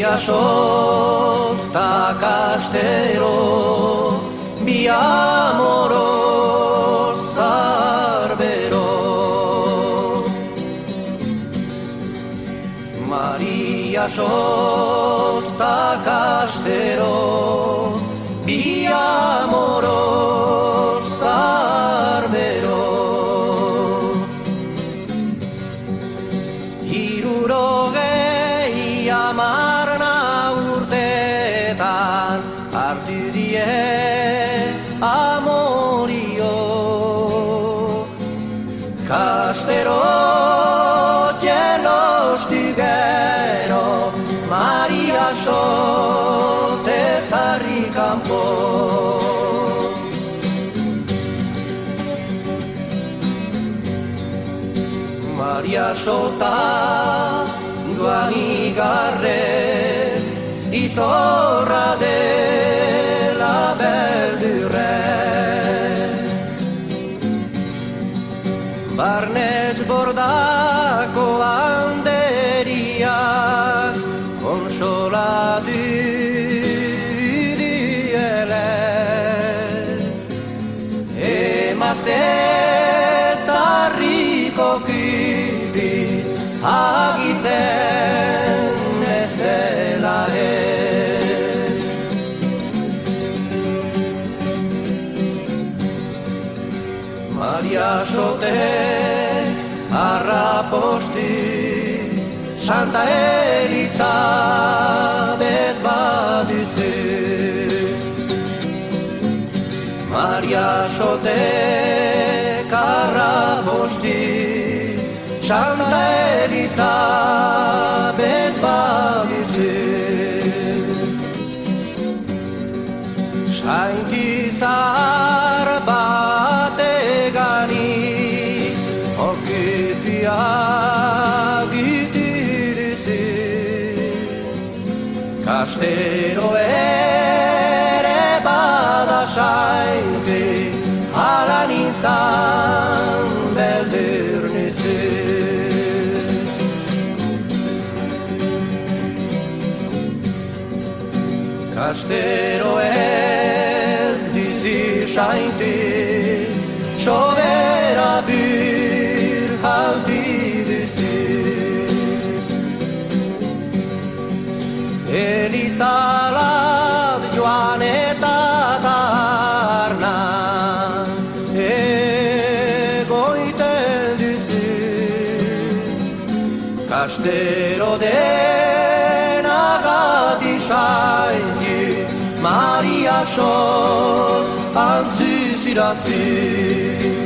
Maria sot ta kastero bi amoro zarbero Maria sot ta kastero bi amoro zarbero Hirurogei zarri kanpo. Maria sota duan igarrez izorra dela beldurrez Barnez bordako Emazte zarriko kibi agitzen ez dela Maria sote arraposti Santa Elizabeth Maria sote karraposti Santa Elizabeth baduzu Sainti zahar bategani Okipia gitirizi. Kastero ere zaite ala nintzan beldurnitzen. Astero ez dizi sainte Sobera bir haldi bizi Elisa Kastero denagati sainki Maria sot antzi zirazi